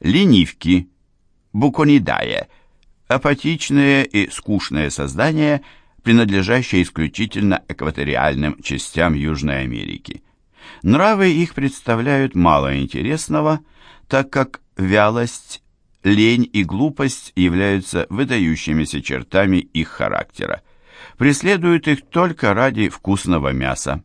ленивки, буконидае, апатичные и скучные создания, принадлежащие исключительно экваториальным частям Южной Америки. Нравы их представляют мало интересного, так как вялость, лень и глупость являются выдающимися чертами их характера. Преследуют их только ради вкусного мяса.